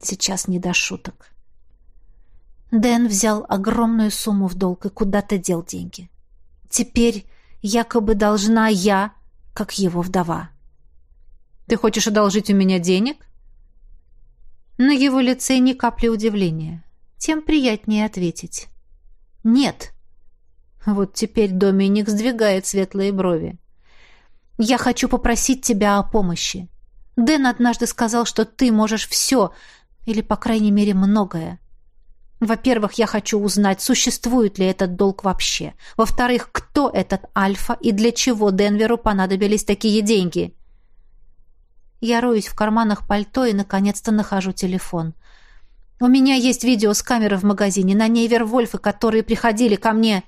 Сейчас не до шуток». Дэн взял огромную сумму в долг и куда-то дел деньги. Теперь якобы должна я, как его вдова. Ты хочешь одолжить у меня денег? На его лице ни капли удивления. Тем приятнее ответить. Нет. Вот теперь Доминик сдвигает светлые брови. Я хочу попросить тебя о помощи. Дэн однажды сказал, что ты можешь все, или, по крайней мере, многое. Во-первых, я хочу узнать, существует ли этот долг вообще. Во-вторых, кто этот Альфа и для чего Денверу понадобились такие деньги. Я роюсь в карманах пальто и, наконец-то, нахожу телефон. У меня есть видео с камеры в магазине. На ней Вервольфы, которые приходили ко мне.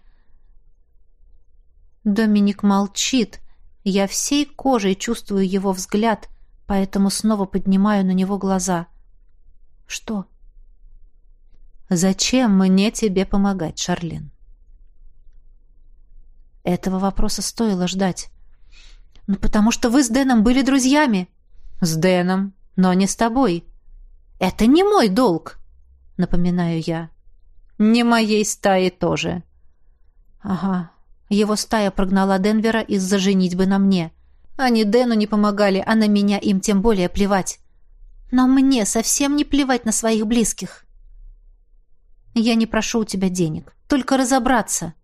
Доминик молчит. Я всей кожей чувствую его взгляд, поэтому снова поднимаю на него глаза. «Что?» Зачем мне тебе помогать, Шарлин? Этого вопроса стоило ждать. Ну, потому что вы с Дэном были друзьями. С Дэном, но не с тобой. Это не мой долг, напоминаю я. Не моей стаи тоже. Ага, его стая прогнала Денвера из-за женитьбы на мне. Они Дэну не помогали, а на меня им тем более плевать. Но мне совсем не плевать на своих близких. Я не прошу у тебя денег, только разобраться.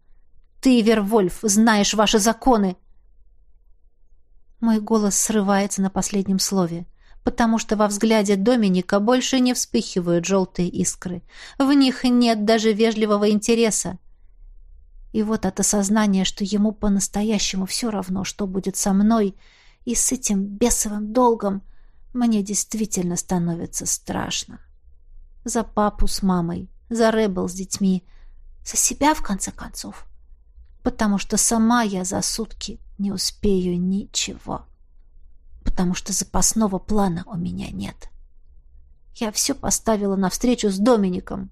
Ты, Вервольф, знаешь ваши законы. Мой голос срывается на последнем слове, потому что во взгляде Доминика больше не вспыхивают желтые искры. В них нет даже вежливого интереса. И вот от осознания, что ему по-настоящему все равно, что будет со мной, и с этим бесовым долгом, мне действительно становится страшно. За папу с мамой, за Рэббл с детьми, за себя, в конце концов. Потому что сама я за сутки не успею ничего. Потому что запасного плана у меня нет. Я все поставила на встречу с Домиником.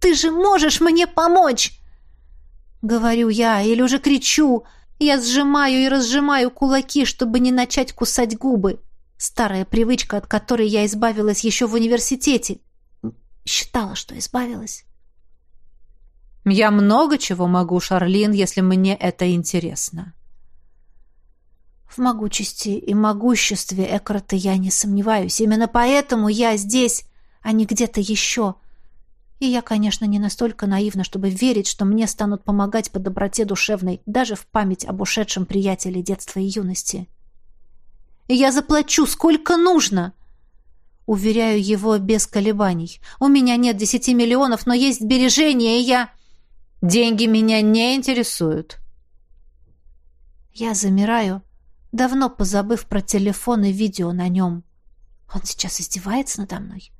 «Ты же можешь мне помочь!» Говорю я или уже кричу. Я сжимаю и разжимаю кулаки, чтобы не начать кусать губы. Старая привычка, от которой я избавилась еще в университете. Считала, что избавилась. Я много чего могу, Шарлин, если мне это интересно. В могучести и могуществе Экрота я не сомневаюсь. Именно поэтому я здесь, а не где-то еще. — и я, конечно, не настолько наивна, чтобы верить, что мне станут помогать по доброте душевной, даже в память об ушедшем приятеле детства и юности. И я заплачу, сколько нужно. Уверяю его без колебаний. У меня нет десяти миллионов, но есть сбережения, и я... Деньги меня не интересуют. Я замираю, давно позабыв про телефон и видео на нем. Он сейчас издевается надо мной?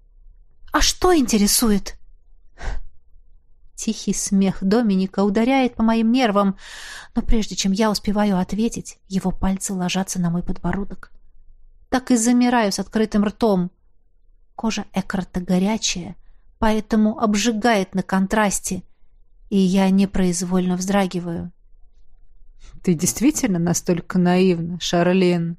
А что интересует? Тихий смех Доминика ударяет по моим нервам, но прежде чем я успеваю ответить, его пальцы ложатся на мой подбородок. Так и замираю с открытым ртом. Кожа Экарта горячая, поэтому обжигает на контрасте, и я непроизвольно вздрагиваю. «Ты действительно настолько наивна, Шарлин?»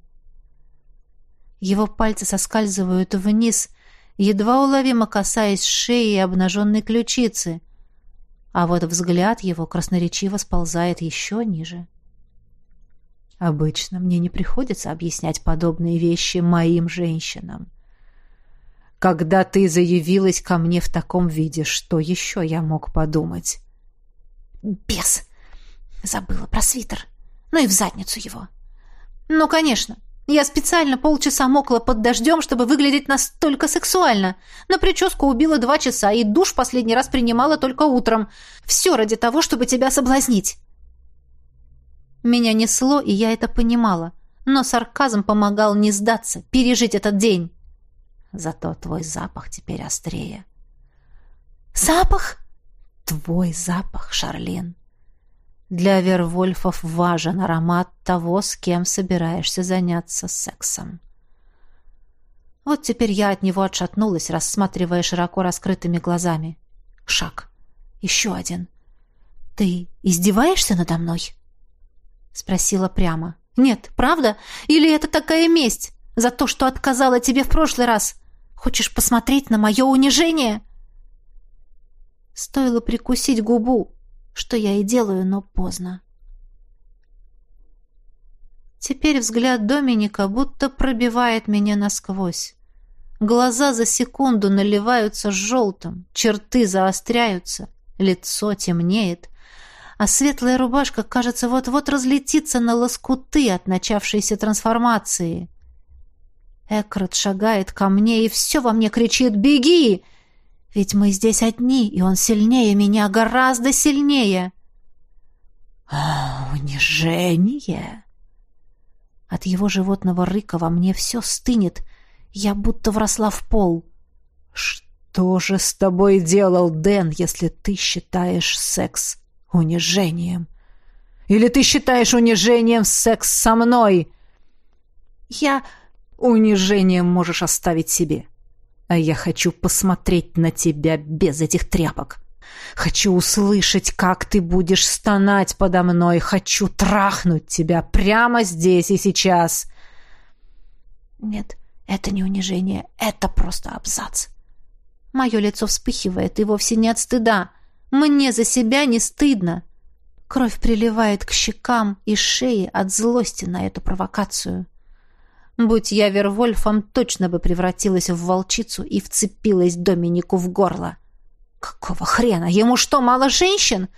Его пальцы соскальзывают вниз, едва уловимо касаясь шеи и обнаженной ключицы, а вот взгляд его красноречиво сползает еще ниже. Обычно мне не приходится объяснять подобные вещи моим женщинам. Когда ты заявилась ко мне в таком виде, что еще я мог подумать? Бес! Забыла про свитер. Ну и в задницу его. Ну, конечно, я специально полчаса мокла под дождем, чтобы выглядеть настолько сексуально. На прическу убила два часа, и душ последний раз принимала только утром. Все ради того, чтобы тебя соблазнить. Меня несло, и я это понимала. Но сарказм помогал не сдаться, пережить этот день. Зато твой запах теперь острее. «Запах?» «Твой запах, Шарлин. Для вервольфов важен аромат того, с кем собираешься заняться сексом. Вот теперь я от него отшатнулась, рассматривая широко раскрытыми глазами. Шаг. Еще один. «Ты издеваешься надо мной?» Спросила прямо. «Нет, правда? Или это такая месть за то, что отказала тебе в прошлый раз? Хочешь посмотреть на мое унижение?» Стоило прикусить губу, что я и делаю, но поздно. Теперь взгляд Доминика будто пробивает меня насквозь. Глаза за секунду наливаются желтым, черты заостряются, лицо темнеет, а светлая рубашка, кажется, вот-вот разлетится на лоскуты от начавшейся трансформации. Экрат шагает ко мне, и все во мне кричит «Беги!» Ведь мы здесь одни, и он сильнее меня, гораздо сильнее. А, унижение! От его животного рыка во мне все стынет. Я будто вросла в пол. Что же с тобой делал Дэн, если ты считаешь секс унижением? Или ты считаешь унижением секс со мной? Я унижением можешь оставить себе. А я хочу посмотреть на тебя без этих тряпок. Хочу услышать, как ты будешь стонать подо мной. Хочу трахнуть тебя прямо здесь и сейчас. Нет, это не унижение, это просто абзац. Мое лицо вспыхивает, и вовсе не от стыда. Мне за себя не стыдно. Кровь приливает к щекам и шее от злости на эту провокацию. Будь я Вервольфом, точно бы превратилась в волчицу и вцепилась Доминику в горло. Какого хрена? Ему что, мало женщин?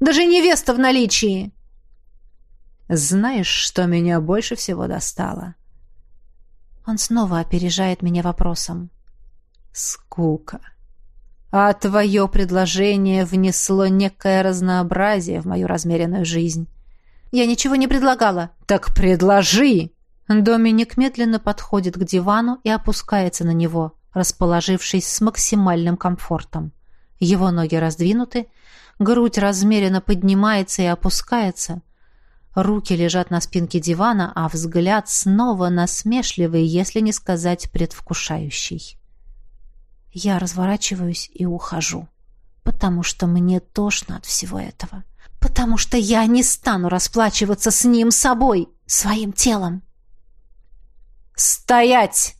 Даже невеста в наличии. Знаешь, что меня больше всего достало? Он снова опережает меня вопросом. Скука. А твое предложение внесло некое разнообразие в мою размеренную жизнь. Я ничего не предлагала. Так предложи! Доминик медленно подходит к дивану и опускается на него, расположившись с максимальным комфортом. Его ноги раздвинуты, грудь размеренно поднимается и опускается. Руки лежат на спинке дивана, а взгляд снова насмешливый, если не сказать предвкушающий. Я разворачиваюсь и ухожу, потому что мне тошно от всего этого. Потому что я не стану расплачиваться с ним собой, своим телом. «Стоять!»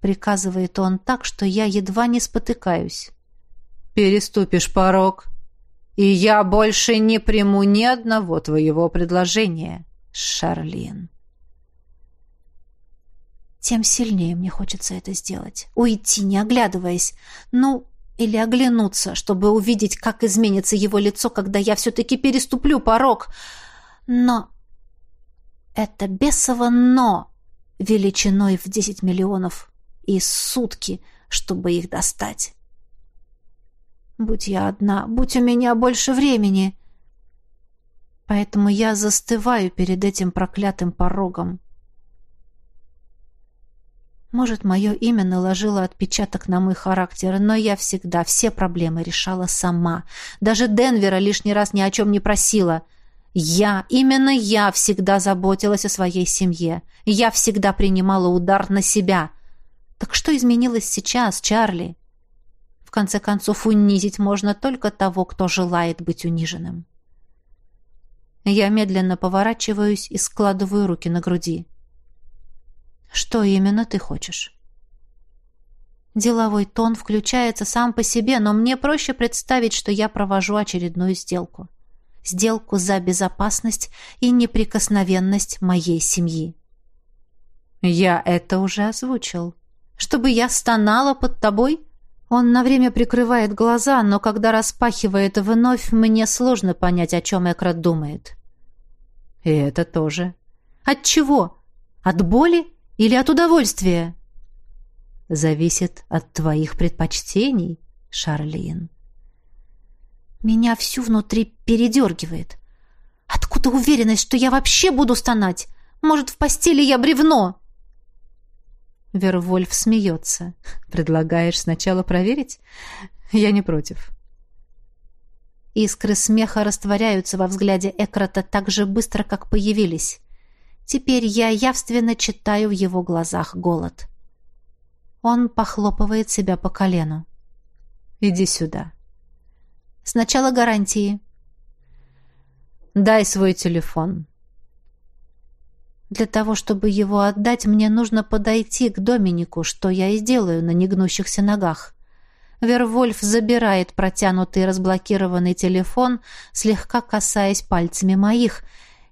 Приказывает он так, что я едва не спотыкаюсь. «Переступишь порог, и я больше не приму ни одного твоего предложения, Шарлин». Тем сильнее мне хочется это сделать. Уйти, не оглядываясь. Ну, или оглянуться, чтобы увидеть, как изменится его лицо, когда я все-таки переступлю порог. Но это бесово «но» величиной в десять миллионов и сутки, чтобы их достать. Будь я одна, будь у меня больше времени. Поэтому я застываю перед этим проклятым порогом. Может, мое имя наложило отпечаток на мой характер, но я всегда все проблемы решала сама. Даже Денвера лишний раз ни о чем не просила — я, именно я всегда заботилась о своей семье. Я всегда принимала удар на себя. Так что изменилось сейчас, Чарли? В конце концов, унизить можно только того, кто желает быть униженным. Я медленно поворачиваюсь и складываю руки на груди. Что именно ты хочешь? Деловой тон включается сам по себе, но мне проще представить, что я провожу очередную сделку сделку за безопасность и неприкосновенность моей семьи. Я это уже озвучил. Чтобы я стонала под тобой? Он на время прикрывает глаза, но когда распахивает вновь, мне сложно понять, о чем Экрат думает. И это тоже. От чего? От боли или от удовольствия? Зависит от твоих предпочтений, Шарлин. Меня всю внутри передергивает. Откуда уверенность, что я вообще буду стонать? Может, в постели я бревно?» Вервольф смеется. «Предлагаешь сначала проверить? Я не против». Искры смеха растворяются во взгляде Экрата так же быстро, как появились. Теперь я явственно читаю в его глазах голод. Он похлопывает себя по колену. «Иди сюда». Сначала гарантии. Дай свой телефон. Для того, чтобы его отдать, мне нужно подойти к Доминику, что я и сделаю на негнущихся ногах. Вервольф забирает протянутый разблокированный телефон, слегка касаясь пальцами моих,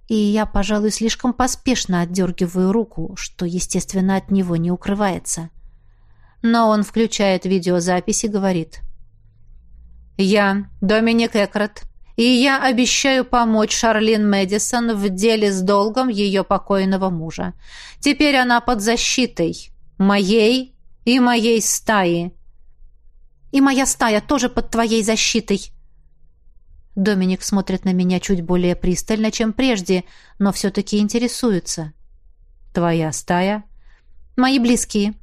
и я, пожалуй, слишком поспешно отдергиваю руку, что, естественно, от него не укрывается. Но он включает видеозапись и говорит. Я, Доминик Экрат, и я обещаю помочь Шарлин Мэдисон в деле с долгом ее покойного мужа. Теперь она под защитой. Моей и моей стаи. И моя стая тоже под твоей защитой. Доминик смотрит на меня чуть более пристально, чем прежде, но все-таки интересуется. Твоя стая? Мои близкие.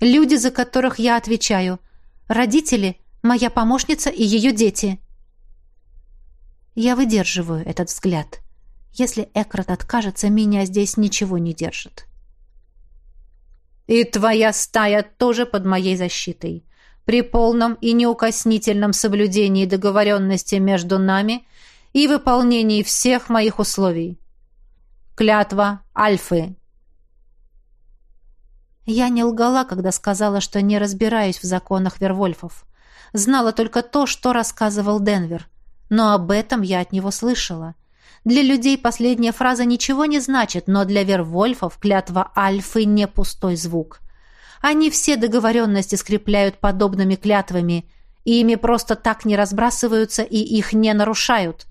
Люди, за которых я отвечаю. Родители — моя помощница и ее дети. Я выдерживаю этот взгляд. Если Экрат откажется, меня здесь ничего не держит. И твоя стая тоже под моей защитой. При полном и неукоснительном соблюдении договоренности между нами и выполнении всех моих условий. Клятва Альфы. Я не лгала, когда сказала, что не разбираюсь в законах Вервольфов. Знала только то, что рассказывал Денвер. Но об этом я от него слышала. Для людей последняя фраза ничего не значит, но для Вервольфов клятва Альфы не пустой звук. Они все договоренности скрепляют подобными клятвами, и ими просто так не разбрасываются и их не нарушают.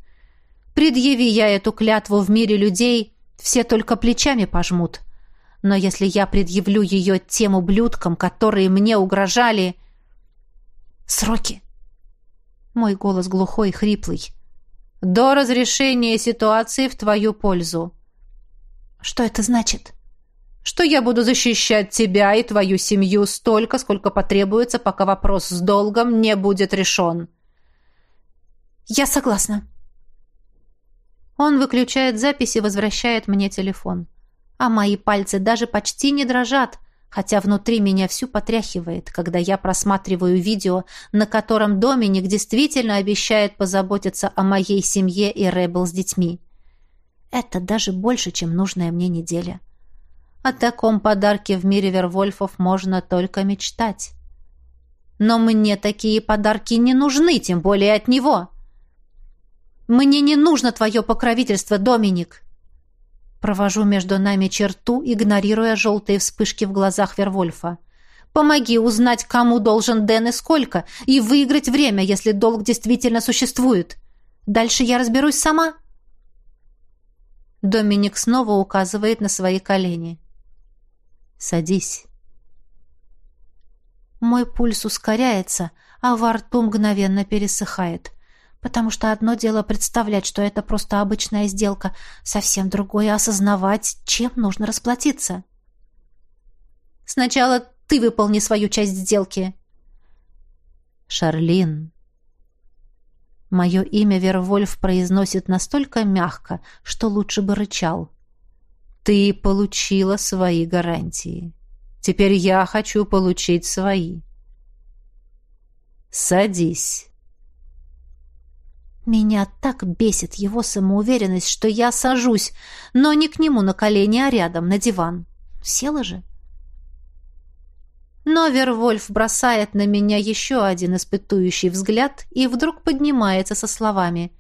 Предъяви я эту клятву в мире людей, все только плечами пожмут. Но если я предъявлю ее тем ублюдкам, которые мне угрожали... Сроки. Мой голос глухой и хриплый. До разрешения ситуации в твою пользу. Что это значит? Что я буду защищать тебя и твою семью столько, сколько потребуется, пока вопрос с долгом не будет решен. Я согласна. Он выключает запись и возвращает мне телефон. А мои пальцы даже почти не дрожат, хотя внутри меня всю потряхивает, когда я просматриваю видео, на котором Доминик действительно обещает позаботиться о моей семье и Рэббл с детьми. Это даже больше, чем нужная мне неделя. О таком подарке в мире Вервольфов можно только мечтать. Но мне такие подарки не нужны, тем более от него. Мне не нужно твое покровительство, Доминик. Провожу между нами черту, игнорируя желтые вспышки в глазах Вервольфа. Помоги узнать, кому должен Дэн и сколько, и выиграть время, если долг действительно существует. Дальше я разберусь сама. Доминик снова указывает на свои колени. Садись. Мой пульс ускоряется, а во рту мгновенно пересыхает потому что одно дело представлять, что это просто обычная сделка, совсем другое осознавать, чем нужно расплатиться. Сначала ты выполни свою часть сделки. Шарлин. Мое имя Вервольф произносит настолько мягко, что лучше бы рычал. Ты получила свои гарантии. Теперь я хочу получить свои. Садись. Меня так бесит его самоуверенность, что я сажусь, но не к нему на колени, а рядом, на диван. Села же. Но Вервольф бросает на меня еще один испытующий взгляд и вдруг поднимается со словами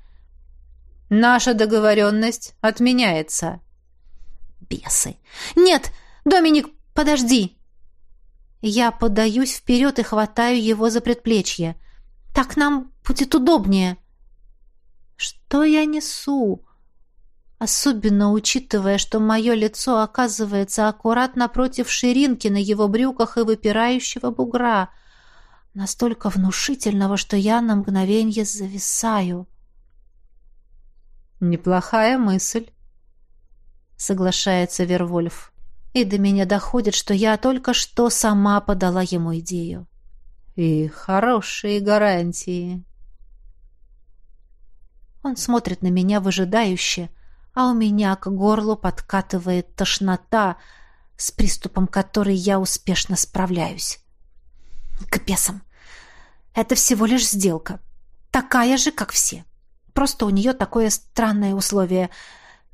«Наша договоренность отменяется». «Бесы! Нет! Доминик, подожди!» Я подаюсь вперед и хватаю его за предплечье. «Так нам будет удобнее!» Что я несу? Особенно учитывая, что мое лицо оказывается аккуратно против ширинки на его брюках и выпирающего бугра, настолько внушительного, что я на мгновенье зависаю. «Неплохая мысль», — соглашается Вервольф. И до меня доходит, что я только что сама подала ему идею. «И хорошие гарантии». Он смотрит на меня выжидающе, а у меня к горлу подкатывает тошнота, с приступом которой я успешно справляюсь. К бесам! Это всего лишь сделка. Такая же, как все. Просто у нее такое странное условие.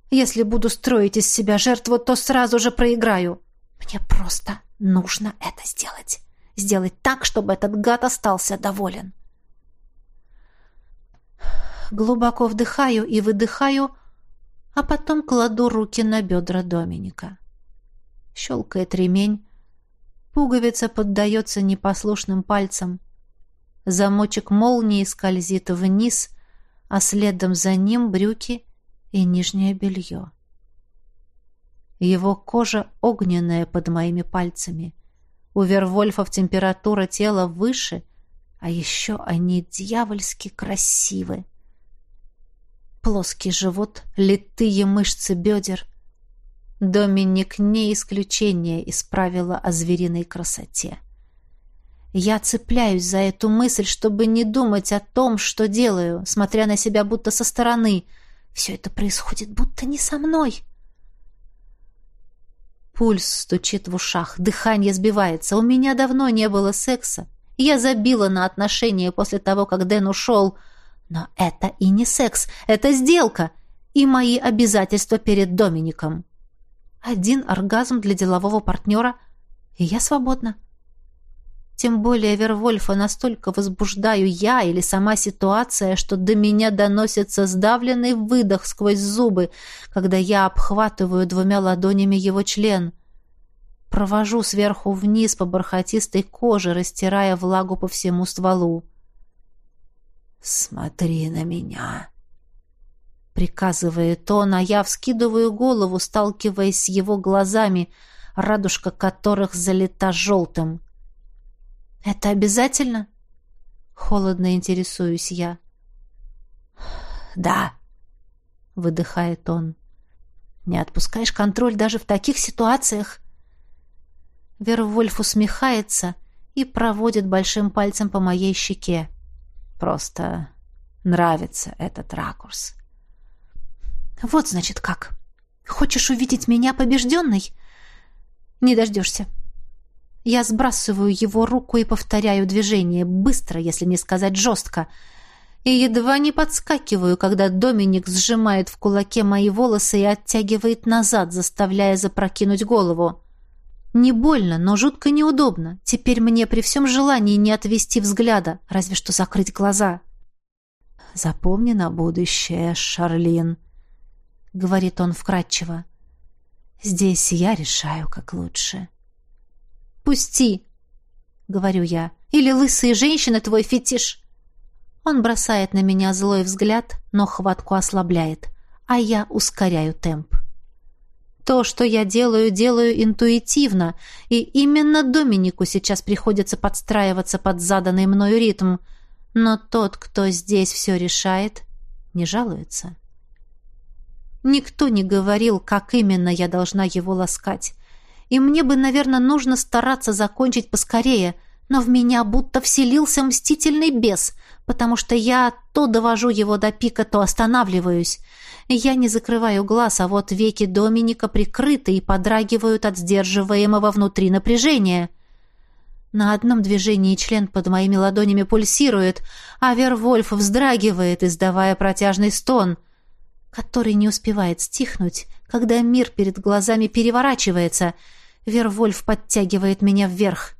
Если буду строить из себя жертву, то сразу же проиграю. Мне просто нужно это сделать. Сделать так, чтобы этот гад остался доволен глубоко вдыхаю и выдыхаю, а потом кладу руки на бедра Доминика. Щелкает ремень, пуговица поддается непослушным пальцам, замочек молнии скользит вниз, а следом за ним брюки и нижнее белье. Его кожа огненная под моими пальцами. У Вервольфов температура тела выше, а еще они дьявольски красивы плоский живот, литые мышцы бедер. Доминик не исключение из правила о звериной красоте. Я цепляюсь за эту мысль, чтобы не думать о том, что делаю, смотря на себя будто со стороны. Все это происходит будто не со мной. Пульс стучит в ушах, дыхание сбивается. У меня давно не было секса. Я забила на отношения после того, как Дэн ушел — но это и не секс, это сделка и мои обязательства перед Домиником. Один оргазм для делового партнера И я свободна. Тем более Вервольфа настолько возбуждаю я или сама ситуация, что до меня доносится сдавленный выдох сквозь зубы, когда я обхватываю двумя ладонями его член. Провожу сверху вниз по бархатистой коже, растирая влагу по всему стволу. «Смотри на меня!» Приказывает он, а я вскидываю голову, сталкиваясь с его глазами, радужка которых залита желтым. «Это обязательно?» Холодно интересуюсь я. «Да», — выдыхает он. «Не отпускаешь контроль даже в таких ситуациях?» Вервольф усмехается и проводит большим пальцем по моей щеке. «Просто нравится этот ракурс». «Вот, значит, как. Хочешь увидеть меня побежденной?» «Не дождешься». Я сбрасываю его руку и повторяю движение, быстро, если не сказать жестко. И едва не подскакиваю, когда Доминик сжимает в кулаке мои волосы и оттягивает назад, заставляя запрокинуть голову. Не больно, но жутко неудобно. Теперь мне при всем желании не отвести взгляда, разве что закрыть глаза. «Запомни на будущее, Шарлин», — говорит он вкратчиво. «Здесь я решаю, как лучше». «Пусти!» — говорю я. «Или лысые женщины твой фетиш!» Он бросает на меня злой взгляд, но хватку ослабляет, а я ускоряю темп. То, что я делаю, делаю интуитивно, и именно Доминику сейчас приходится подстраиваться под заданный мною ритм, но тот, кто здесь все решает, не жалуется. Никто не говорил, как именно я должна его ласкать и мне бы, наверное, нужно стараться закончить поскорее, но в меня будто вселился мстительный бес, потому что я то довожу его до пика, то останавливаюсь. Я не закрываю глаз, а вот веки Доминика прикрыты и подрагивают от сдерживаемого внутри напряжения. На одном движении член под моими ладонями пульсирует, а Вервольф вздрагивает, издавая протяжный стон, который не успевает стихнуть, когда мир перед глазами переворачивается — Вервольф подтягивает меня вверх.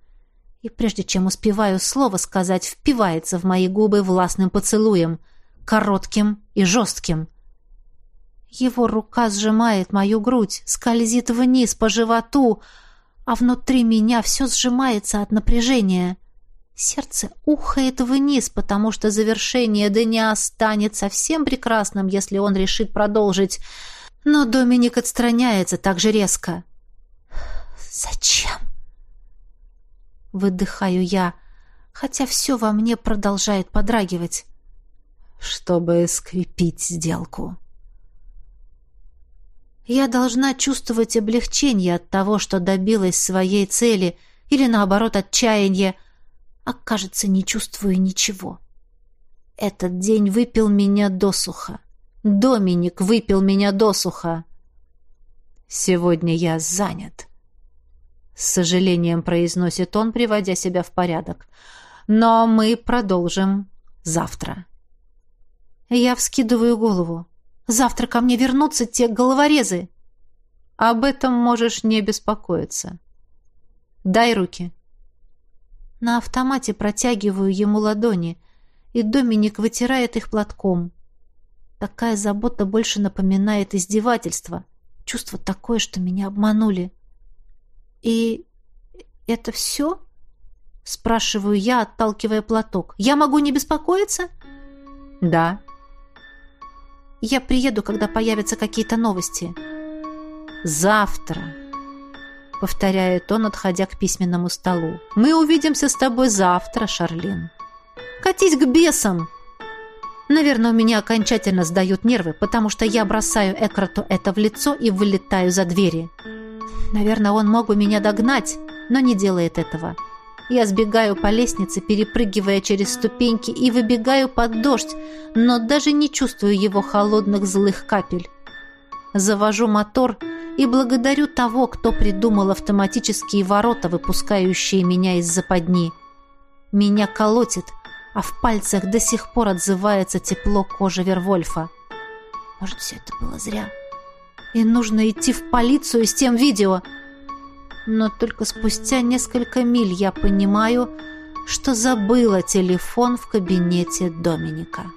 И прежде чем успеваю слово сказать, впивается в мои губы властным поцелуем, коротким и жестким. Его рука сжимает мою грудь, скользит вниз по животу, а внутри меня все сжимается от напряжения. Сердце ухает вниз, потому что завершение дня станет совсем прекрасным, если он решит продолжить. Но Доминик отстраняется так же резко. «Зачем?» Выдыхаю я, хотя все во мне продолжает подрагивать. «Чтобы скрепить сделку». Я должна чувствовать облегчение от того, что добилась своей цели, или, наоборот, отчаяние, а, кажется, не чувствую ничего. Этот день выпил меня досуха. Доминик выпил меня досуха. Сегодня я занят. С сожалением произносит он, приводя себя в порядок. Но мы продолжим завтра. Я вскидываю голову. Завтра ко мне вернутся те головорезы. Об этом можешь не беспокоиться. Дай руки. На автомате протягиваю ему ладони, и Доминик вытирает их платком. Такая забота больше напоминает издевательство. Чувство такое, что меня обманули. «И это все?» — спрашиваю я, отталкивая платок. «Я могу не беспокоиться?» «Да». «Я приеду, когда появятся какие-то новости». «Завтра», — повторяет он, отходя к письменному столу. «Мы увидимся с тобой завтра, Шарлин». «Катись к бесам!» Наверное, у меня окончательно сдают нервы, потому что я бросаю Экроту это в лицо и вылетаю за двери. Наверное, он мог бы меня догнать, но не делает этого. Я сбегаю по лестнице, перепрыгивая через ступеньки, и выбегаю под дождь, но даже не чувствую его холодных злых капель. Завожу мотор и благодарю того, кто придумал автоматические ворота, выпускающие меня из западни. Меня колотит, а в пальцах до сих пор отзывается тепло кожи Вервольфа. Может, все это было зря?» и нужно идти в полицию с тем видео. Но только спустя несколько миль я понимаю, что забыла телефон в кабинете Доминика.